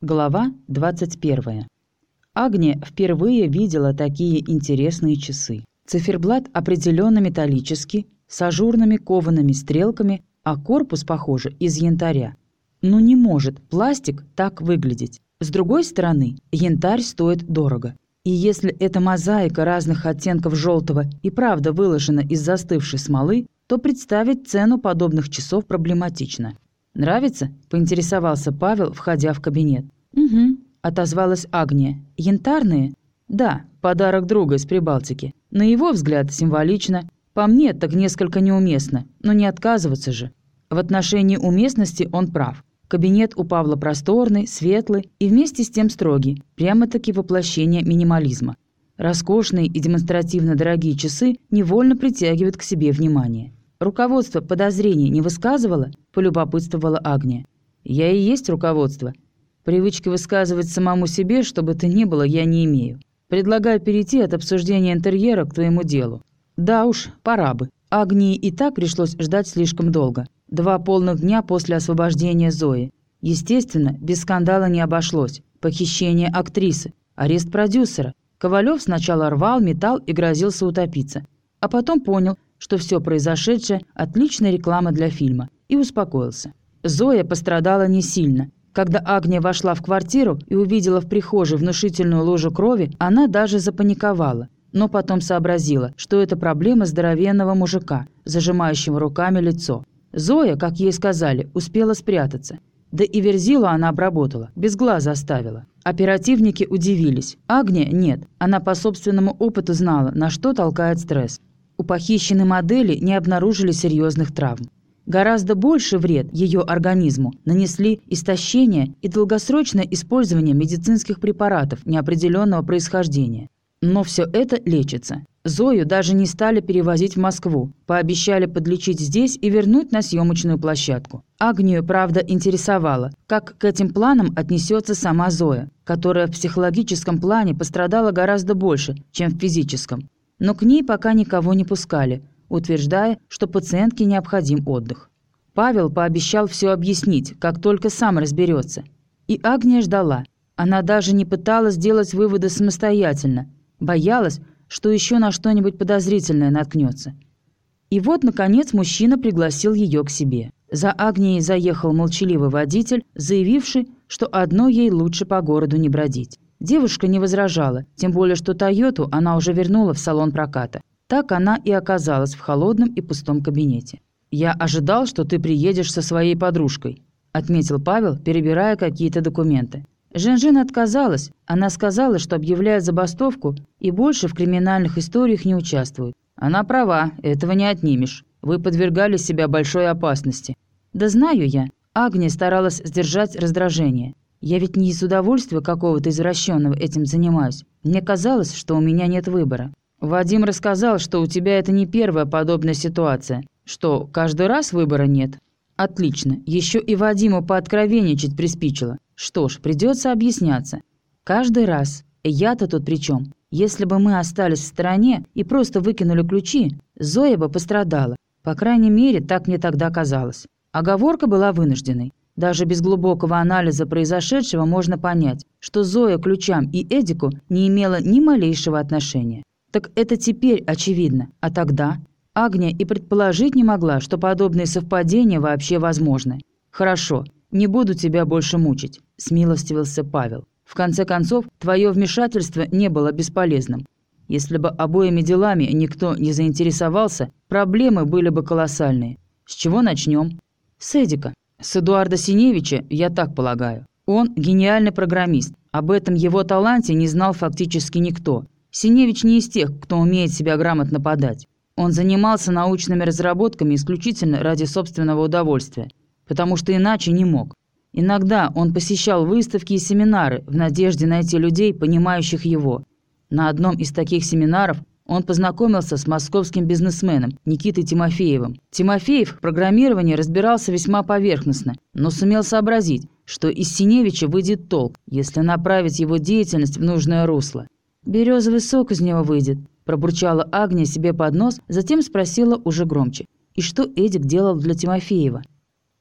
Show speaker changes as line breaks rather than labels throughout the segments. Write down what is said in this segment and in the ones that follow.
Глава 21. Агния впервые видела такие интересные часы. Циферблат определенно металлический, с ажурными коваными стрелками, а корпус, похоже, из янтаря. Ну не может пластик так выглядеть. С другой стороны, янтарь стоит дорого. И если эта мозаика разных оттенков желтого и правда выложена из застывшей смолы, то представить цену подобных часов проблематично. «Нравится?» – поинтересовался Павел, входя в кабинет. «Угу», – отозвалась Агния. «Янтарные?» «Да, подарок друга из Прибалтики. На его взгляд символично. По мне, так несколько неуместно, но не отказываться же». В отношении уместности он прав. Кабинет у Павла просторный, светлый и вместе с тем строгий, прямо-таки воплощение минимализма. Роскошные и демонстративно дорогие часы невольно притягивают к себе внимание. «Руководство подозрений не высказывало?» – полюбопытствовала Агния. «Я и есть руководство. Привычки высказывать самому себе, что бы то ни было, я не имею. Предлагаю перейти от обсуждения интерьера к твоему делу». «Да уж, пора бы. Агнии и так пришлось ждать слишком долго. Два полных дня после освобождения Зои. Естественно, без скандала не обошлось. Похищение актрисы, арест продюсера. Ковалев сначала рвал, металл и грозился утопиться. А потом понял, что все произошедшее – отличная реклама для фильма, и успокоился. Зоя пострадала не сильно. Когда Агния вошла в квартиру и увидела в прихожей внушительную ложу крови, она даже запаниковала. Но потом сообразила, что это проблема здоровенного мужика, зажимающего руками лицо. Зоя, как ей сказали, успела спрятаться. Да и Верзилу она обработала, без глаза оставила. Оперативники удивились. Агния – нет. Она по собственному опыту знала, на что толкает стресс. У похищенной модели не обнаружили серьезных травм. Гораздо больше вред ее организму нанесли истощение и долгосрочное использование медицинских препаратов неопределенного происхождения. Но все это лечится. Зою даже не стали перевозить в Москву, пообещали подлечить здесь и вернуть на съемочную площадку. Агнию, правда, интересовало, как к этим планам отнесется сама Зоя, которая в психологическом плане пострадала гораздо больше, чем в физическом но к ней пока никого не пускали, утверждая, что пациентке необходим отдых. Павел пообещал все объяснить, как только сам разберется. И Агния ждала. Она даже не пыталась сделать выводы самостоятельно, боялась, что еще на что-нибудь подозрительное наткнется. И вот, наконец, мужчина пригласил ее к себе. За Агнией заехал молчаливый водитель, заявивший, что одно ей лучше по городу не бродить. Девушка не возражала, тем более что «Тойоту» она уже вернула в салон проката. Так она и оказалась в холодном и пустом кабинете. «Я ожидал, что ты приедешь со своей подружкой», отметил Павел, перебирая какие-то документы. Женжин отказалась. Она сказала, что объявляет забастовку и больше в криминальных историях не участвует. Она права, этого не отнимешь. Вы подвергали себя большой опасности. Да знаю я. Агния старалась сдержать раздражение. Я ведь не из удовольствия какого-то извращенного этим занимаюсь. Мне казалось, что у меня нет выбора. Вадим рассказал, что у тебя это не первая подобная ситуация. Что, каждый раз выбора нет? Отлично. Еще и Вадиму пооткровенничать приспичило. Что ж, придется объясняться. Каждый раз. Я-то тут при чем? Если бы мы остались в стороне и просто выкинули ключи, Зоя бы пострадала. По крайней мере, так мне тогда казалось. Оговорка была вынужденной. Даже без глубокого анализа произошедшего можно понять, что Зоя к ключам и Эдику не имела ни малейшего отношения. Так это теперь очевидно, а тогда? Агния и предположить не могла, что подобные совпадения вообще возможны. «Хорошо, не буду тебя больше мучить», – смилостивился Павел. «В конце концов, твое вмешательство не было бесполезным. Если бы обоими делами никто не заинтересовался, проблемы были бы колоссальные. С чего начнем? С Эдика. С Эдуарда Синевича, я так полагаю. Он гениальный программист. Об этом его таланте не знал фактически никто. Синевич не из тех, кто умеет себя грамотно подать. Он занимался научными разработками исключительно ради собственного удовольствия, потому что иначе не мог. Иногда он посещал выставки и семинары в надежде найти людей, понимающих его. На одном из таких семинаров он познакомился с московским бизнесменом Никитой Тимофеевым. Тимофеев в программировании разбирался весьма поверхностно, но сумел сообразить, что из Синевича выйдет толк, если направить его деятельность в нужное русло. «Березовый сок из него выйдет», – пробурчала Агния себе под нос, затем спросила уже громче. «И что Эдик делал для Тимофеева?»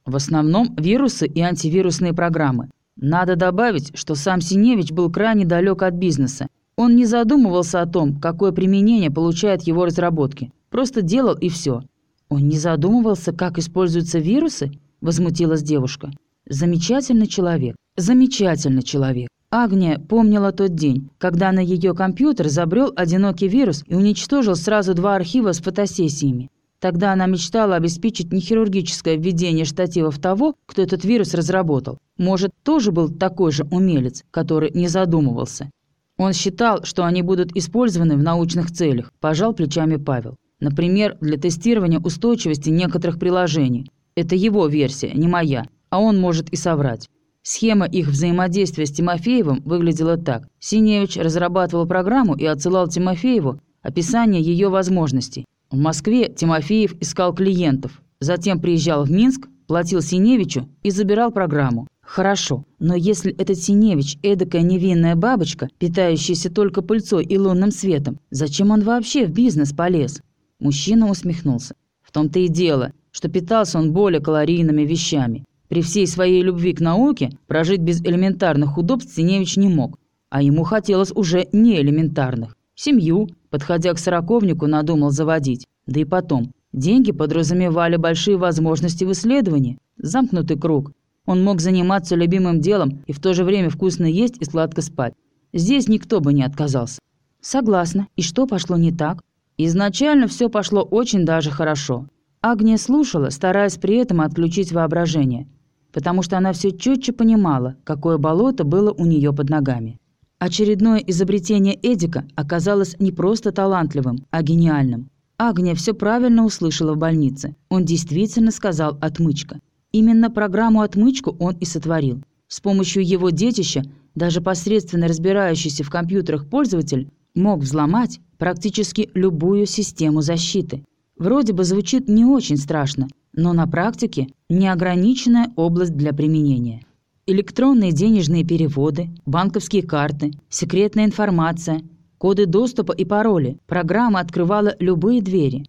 «В основном вирусы и антивирусные программы. Надо добавить, что сам Синевич был крайне далек от бизнеса. Он не задумывался о том, какое применение получают его разработки. Просто делал и все. «Он не задумывался, как используются вирусы?» – возмутилась девушка. «Замечательный человек. Замечательный человек. Агния помнила тот день, когда на ее компьютер забрел одинокий вирус и уничтожил сразу два архива с фотосессиями. Тогда она мечтала обеспечить нехирургическое введение штативов того, кто этот вирус разработал. Может, тоже был такой же умелец, который не задумывался. Он считал, что они будут использованы в научных целях, пожал плечами Павел. Например, для тестирования устойчивости некоторых приложений. Это его версия, не моя, а он может и соврать. Схема их взаимодействия с Тимофеевым выглядела так. Синевич разрабатывал программу и отсылал Тимофееву описание ее возможностей. В Москве Тимофеев искал клиентов, затем приезжал в Минск, платил Синевичу и забирал программу. Хорошо, но если этот Синевич – эдакая невинная бабочка, питающаяся только пыльцой и лунным светом, зачем он вообще в бизнес полез? Мужчина усмехнулся. В том-то и дело, что питался он более калорийными вещами. При всей своей любви к науке прожить без элементарных удобств Синевич не мог, а ему хотелось уже не элементарных. Семью, подходя к сороковнику, надумал заводить. Да и потом, деньги подразумевали большие возможности в исследовании. Замкнутый круг. Он мог заниматься любимым делом и в то же время вкусно есть и сладко спать. Здесь никто бы не отказался. Согласна. И что пошло не так? Изначально все пошло очень даже хорошо. Агния слушала, стараясь при этом отключить воображение, потому что она все четче понимала, какое болото было у нее под ногами. Очередное изобретение Эдика оказалось не просто талантливым, а гениальным. Агния все правильно услышала в больнице. Он действительно сказал «отмычка». Именно программу «отмычку» он и сотворил. С помощью его детища даже посредственно разбирающийся в компьютерах пользователь мог взломать практически любую систему защиты. Вроде бы звучит не очень страшно, но на практике неограниченная область для применения. Электронные денежные переводы, банковские карты, секретная информация, коды доступа и пароли. Программа открывала любые двери.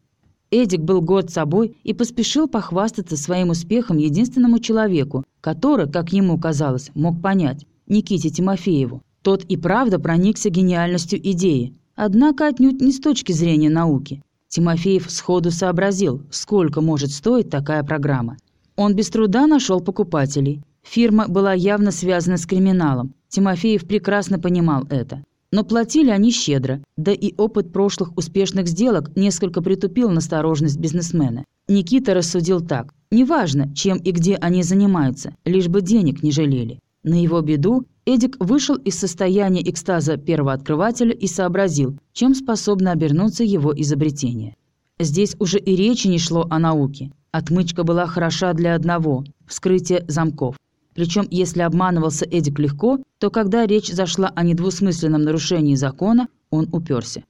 Эдик был горд собой и поспешил похвастаться своим успехом единственному человеку, который, как ему казалось, мог понять – Никите Тимофееву. Тот и правда проникся гениальностью идеи, однако отнюдь не с точки зрения науки. Тимофеев сходу сообразил, сколько может стоить такая программа. Он без труда нашел покупателей. Фирма была явно связана с криминалом. Тимофеев прекрасно понимал это. Но платили они щедро, да и опыт прошлых успешных сделок несколько притупил настороженность бизнесмена. Никита рассудил так. Неважно, чем и где они занимаются, лишь бы денег не жалели. На его беду Эдик вышел из состояния экстаза первооткрывателя и сообразил, чем способно обернуться его изобретение. Здесь уже и речи не шло о науке. Отмычка была хороша для одного – вскрытия замков. Причем, если обманывался Эдик легко, то когда речь зашла о недвусмысленном нарушении закона, он уперся.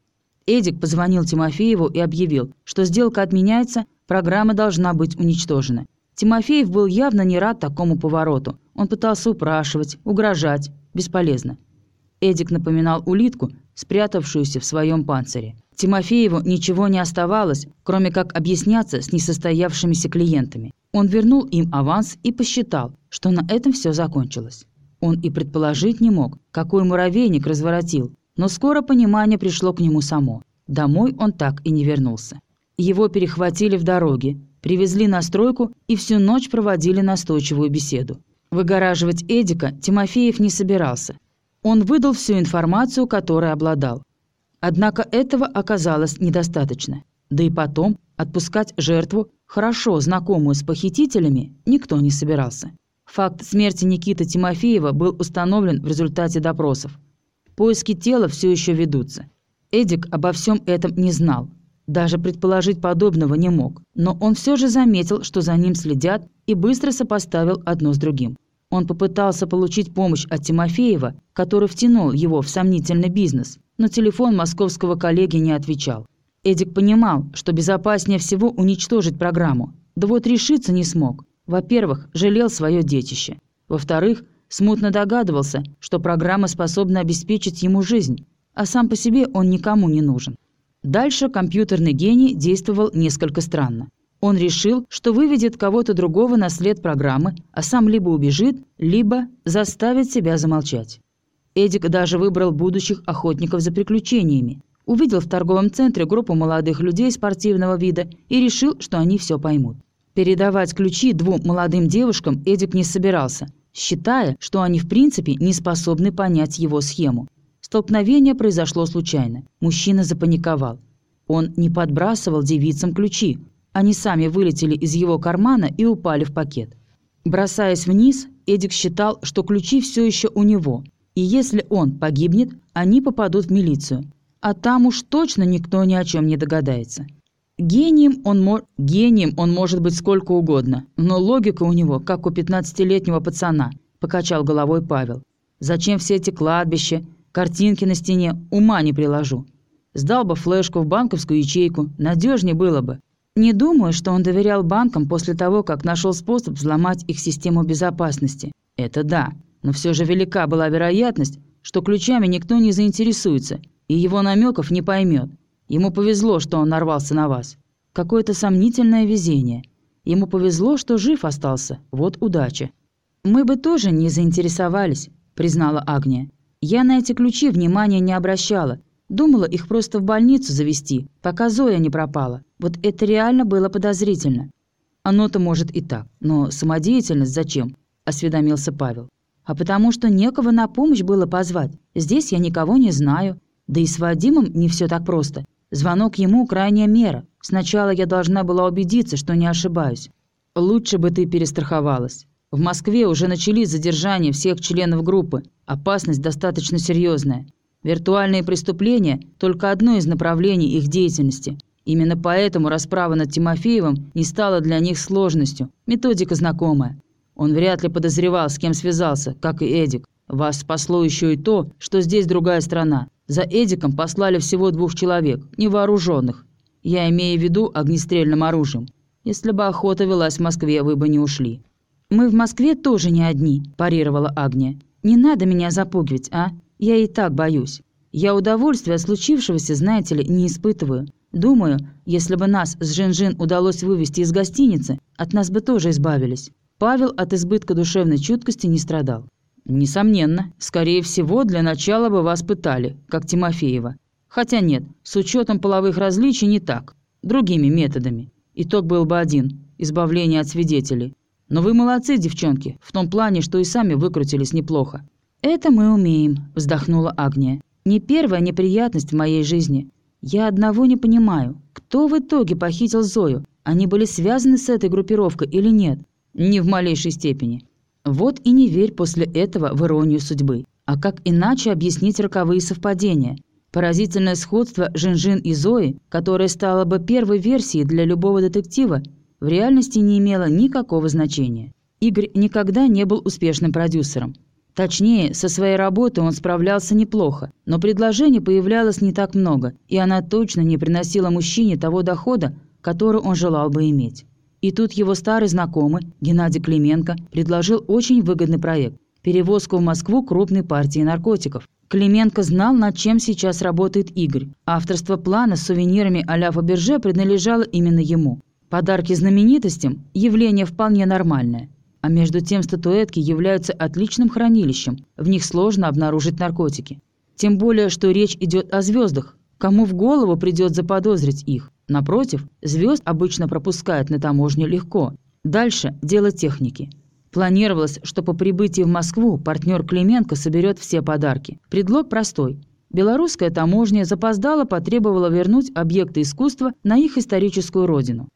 Эдик позвонил Тимофееву и объявил, что сделка отменяется, программа должна быть уничтожена. Тимофеев был явно не рад такому повороту. Он пытался упрашивать, угрожать. Бесполезно. Эдик напоминал улитку, спрятавшуюся в своем панцире. Тимофееву ничего не оставалось, кроме как объясняться с несостоявшимися клиентами. Он вернул им аванс и посчитал, что на этом все закончилось. Он и предположить не мог, какой муравейник разворотил, но скоро понимание пришло к нему само. Домой он так и не вернулся. Его перехватили в дороге, привезли на стройку и всю ночь проводили настойчивую беседу. Выгораживать Эдика Тимофеев не собирался. Он выдал всю информацию, которой обладал. Однако этого оказалось недостаточно. Да и потом отпускать жертву, хорошо знакомую с похитителями, никто не собирался. Факт смерти Никиты Тимофеева был установлен в результате допросов. Поиски тела все еще ведутся. Эдик обо всем этом не знал. Даже предположить подобного не мог. Но он все же заметил, что за ним следят, и быстро сопоставил одно с другим. Он попытался получить помощь от Тимофеева, который втянул его в сомнительный бизнес, но телефон московского коллеги не отвечал. Эдик понимал, что безопаснее всего уничтожить программу. Да вот решиться не смог. Во-первых, жалел свое детище. Во-вторых, смутно догадывался, что программа способна обеспечить ему жизнь, а сам по себе он никому не нужен. Дальше компьютерный гений действовал несколько странно. Он решил, что выведет кого-то другого на след программы, а сам либо убежит, либо заставит себя замолчать. Эдик даже выбрал будущих охотников за приключениями. Увидел в торговом центре группу молодых людей спортивного вида и решил, что они все поймут. Передавать ключи двум молодым девушкам Эдик не собирался, считая, что они в принципе не способны понять его схему. Столкновение произошло случайно. Мужчина запаниковал. Он не подбрасывал девицам ключи. Они сами вылетели из его кармана и упали в пакет. Бросаясь вниз, Эдик считал, что ключи все еще у него. И если он погибнет, они попадут в милицию. А там уж точно никто ни о чем не догадается. Гением он, мо... Гением он может быть сколько угодно, но логика у него, как у 15-летнего пацана, покачал головой Павел. Зачем все эти кладбища, картинки на стене, ума не приложу. Сдал бы флешку в банковскую ячейку, надежнее было бы. Не думаю, что он доверял банкам после того, как нашел способ взломать их систему безопасности. Это да, но все же велика была вероятность, что ключами никто не заинтересуется, и его намеков не поймет. Ему повезло, что он нарвался на вас. Какое-то сомнительное везение. Ему повезло, что жив остался. Вот удача. Мы бы тоже не заинтересовались, признала Агния. Я на эти ключи внимания не обращала. Думала их просто в больницу завести, пока Зоя не пропала. Вот это реально было подозрительно. Оно-то может и так, но самодеятельность зачем? осведомился Павел. А потому что некого на помощь было позвать. Здесь я никого не знаю. Да и с Вадимом не все так просто. Звонок ему – крайняя мера. Сначала я должна была убедиться, что не ошибаюсь. Лучше бы ты перестраховалась. В Москве уже начались задержания всех членов группы. Опасность достаточно серьезная. Виртуальные преступления – только одно из направлений их деятельности. Именно поэтому расправа над Тимофеевым не стала для них сложностью. Методика знакомая. Он вряд ли подозревал, с кем связался, как и Эдик. Вас спасло еще и то, что здесь другая страна. За Эдиком послали всего двух человек, невооруженных. Я имею в виду огнестрельным оружием. Если бы охота велась в Москве, вы бы не ушли». «Мы в Москве тоже не одни», – парировала Агния. «Не надо меня запугивать, а? Я и так боюсь. Я удовольствия от случившегося, знаете ли, не испытываю. Думаю, если бы нас с Жин-Жин удалось вывести из гостиницы, от нас бы тоже избавились». Павел от избытка душевной чуткости не страдал. «Несомненно. Скорее всего, для начала бы вас пытали, как Тимофеева. Хотя нет, с учетом половых различий не так. Другими методами. Итог был бы один – избавление от свидетелей. Но вы молодцы, девчонки, в том плане, что и сами выкрутились неплохо». «Это мы умеем», – вздохнула Агния. «Не первая неприятность в моей жизни. Я одного не понимаю. Кто в итоге похитил Зою? Они были связаны с этой группировкой или нет?» «Не в малейшей степени. Вот и не верь после этого в иронию судьбы. А как иначе объяснить роковые совпадения? Поразительное сходство Жин-Жин и Зои, которое стало бы первой версией для любого детектива, в реальности не имело никакого значения. Игорь никогда не был успешным продюсером. Точнее, со своей работой он справлялся неплохо, но предложений появлялось не так много, и она точно не приносила мужчине того дохода, который он желал бы иметь. И тут его старый знакомый, Геннадий Клименко, предложил очень выгодный проект – перевозку в Москву крупной партии наркотиков. Клименко знал, над чем сейчас работает Игорь. Авторство плана с сувенирами а-ля Фаберже принадлежало именно ему. Подарки знаменитостям – явление вполне нормальное. А между тем статуэтки являются отличным хранилищем, в них сложно обнаружить наркотики. Тем более, что речь идет о звездах. Кому в голову придет заподозрить их? Напротив, звезд обычно пропускают на таможне легко. Дальше – дело техники. Планировалось, что по прибытии в Москву партнер Клименко соберет все подарки. Предлог простой. Белорусская таможня запоздала потребовала вернуть объекты искусства на их историческую родину.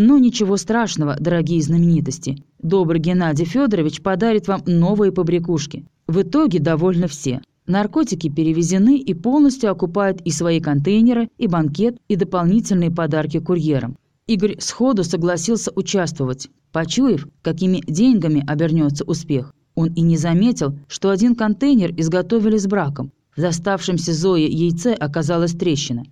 Но ничего страшного, дорогие знаменитости. Добрый Геннадий Федорович подарит вам новые побрякушки. В итоге довольны все. Наркотики перевезены и полностью окупают и свои контейнеры, и банкет, и дополнительные подарки курьерам. Игорь сходу согласился участвовать, почуяв, какими деньгами обернется успех. Он и не заметил, что один контейнер изготовили с браком. В доставшемся Зое яйце оказалась трещина.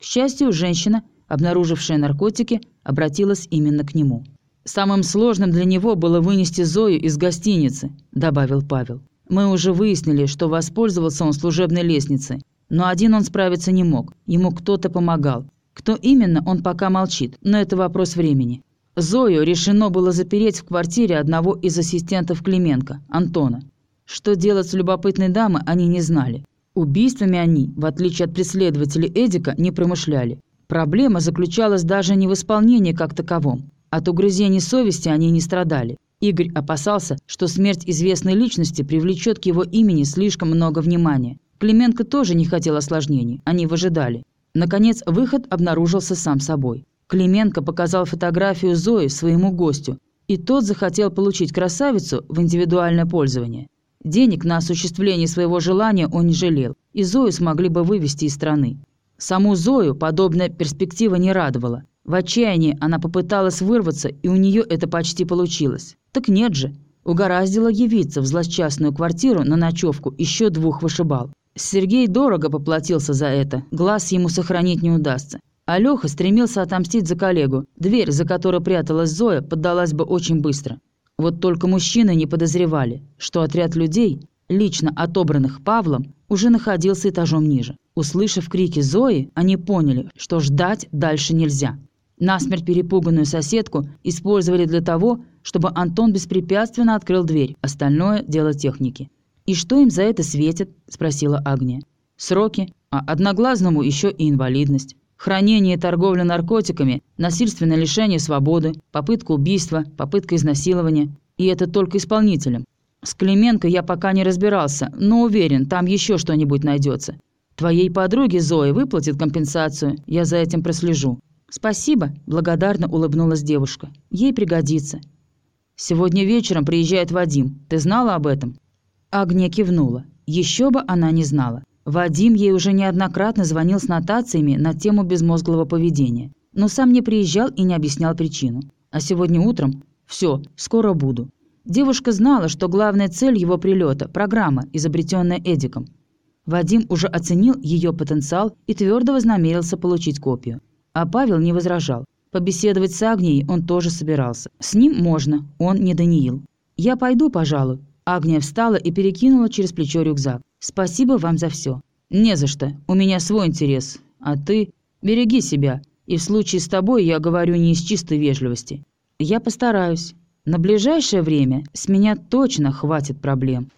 К счастью, женщина, обнаружившая наркотики, обратилась именно к нему. «Самым сложным для него было вынести Зою из гостиницы», – добавил Павел. Мы уже выяснили, что воспользовался он служебной лестницей. Но один он справиться не мог. Ему кто-то помогал. Кто именно, он пока молчит, но это вопрос времени. Зою решено было запереть в квартире одного из ассистентов Клименко, Антона. Что делать с любопытной дамой, они не знали. Убийствами они, в отличие от преследователей Эдика, не промышляли. Проблема заключалась даже не в исполнении как таковом. От угрызений совести они не страдали. Игорь опасался, что смерть известной личности привлечет к его имени слишком много внимания. Клименко тоже не хотел осложнений, они выжидали. Наконец, выход обнаружился сам собой. Клименко показал фотографию Зои своему гостю, и тот захотел получить красавицу в индивидуальное пользование. Денег на осуществление своего желания он не жалел, и Зою смогли бы вывести из страны. Саму Зою подобная перспектива не радовала. В отчаянии она попыталась вырваться, и у нее это почти получилось. Так нет же. Угораздило явиться в злосчастную квартиру на ночевку еще двух вышибал. Сергей дорого поплатился за это, глаз ему сохранить не удастся. Алёха стремился отомстить за коллегу. Дверь, за которой пряталась Зоя, поддалась бы очень быстро. Вот только мужчины не подозревали, что отряд людей, лично отобранных Павлом, уже находился этажом ниже. Услышав крики Зои, они поняли, что ждать дальше нельзя. Насмерть перепуганную соседку использовали для того, чтобы Антон беспрепятственно открыл дверь, остальное – дело техники. «И что им за это светит?» – спросила Агния. «Сроки, а одноглазному еще и инвалидность. Хранение и торговля наркотиками, насильственное лишение свободы, попытка убийства, попытка изнасилования. И это только исполнителям. С Клименко я пока не разбирался, но уверен, там еще что-нибудь найдется. Твоей подруге Зои выплатит компенсацию, я за этим прослежу». «Спасибо», – благодарно улыбнулась девушка. «Ей пригодится». «Сегодня вечером приезжает Вадим. Ты знала об этом?» Агния кивнула. Еще бы она не знала. Вадим ей уже неоднократно звонил с нотациями на тему безмозглого поведения, но сам не приезжал и не объяснял причину. А сегодня утром «все, скоро буду». Девушка знала, что главная цель его прилета – программа, изобретенная Эдиком. Вадим уже оценил ее потенциал и твердо вознамерился получить копию. А Павел не возражал. Побеседовать с Агнией он тоже собирался. С ним можно, он не Даниил. «Я пойду, пожалуй», Агния встала и перекинула через плечо рюкзак. «Спасибо вам за все». «Не за что. У меня свой интерес. А ты береги себя. И в случае с тобой я говорю не из чистой вежливости. Я постараюсь. На ближайшее время с меня точно хватит проблем».